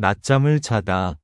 낮잠을 자다.